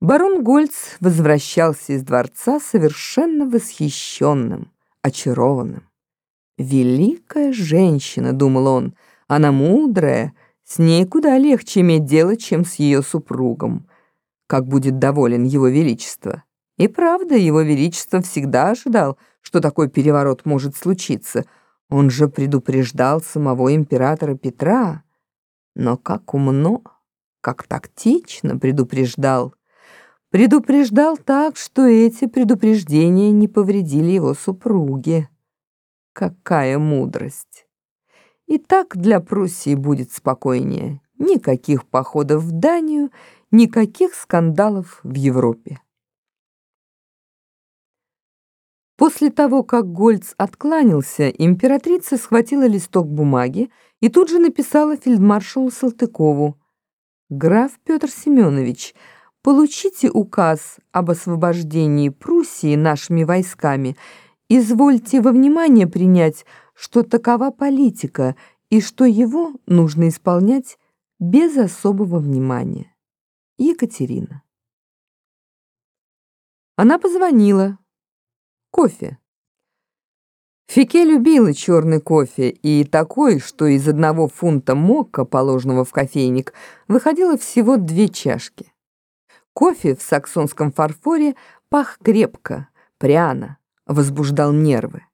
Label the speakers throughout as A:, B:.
A: Барон Гольц возвращался из дворца совершенно восхищенным, очарованным. «Великая женщина», — думал он, — «она мудрая, с ней куда легче иметь дело, чем с ее супругом. Как будет доволен его величество». И правда, его величество всегда ожидал, что такой переворот может случиться. Он же предупреждал самого императора Петра. Но как умно, как тактично предупреждал. Предупреждал так, что эти предупреждения не повредили его супруге. Какая мудрость! И так для Пруссии будет спокойнее. Никаких походов в Данию, никаких скандалов в Европе. После того, как Гольц откланялся, императрица схватила листок бумаги и тут же написала фельдмаршалу Салтыкову. «Граф Петр Семенович, получите указ об освобождении Пруссии нашими войсками. Извольте во внимание принять, что такова политика и что его нужно исполнять без особого внимания. Екатерина». Она позвонила. Кофе. Фике любила черный кофе, и такой, что из одного фунта мокка, положенного в кофейник, выходило всего две чашки. Кофе в саксонском фарфоре пах крепко, пряно, возбуждал нервы.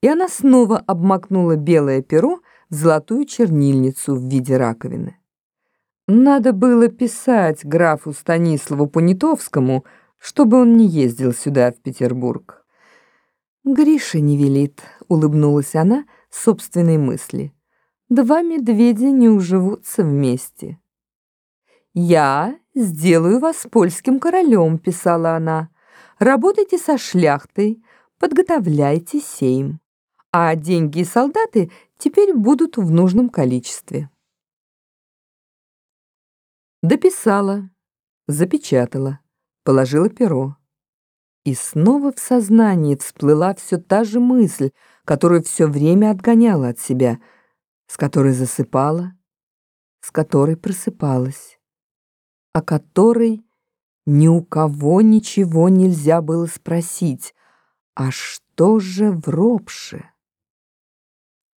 A: И она снова обмакнула белое перо в золотую чернильницу в виде раковины. Надо было писать графу Станиславу Понятовскому, чтобы он не ездил сюда, в Петербург. «Гриша не велит», — улыбнулась она собственной мысли. «Два медведя не уживутся вместе». «Я сделаю вас польским королем», — писала она. «Работайте со шляхтой, подготовляйте сейм. А деньги и солдаты теперь будут в нужном количестве». Дописала, запечатала, положила перо. И снова в сознании всплыла все та же мысль, которую все время отгоняла от себя, с которой засыпала, с которой просыпалась, о которой ни у кого ничего нельзя было спросить. А что же в Ропше?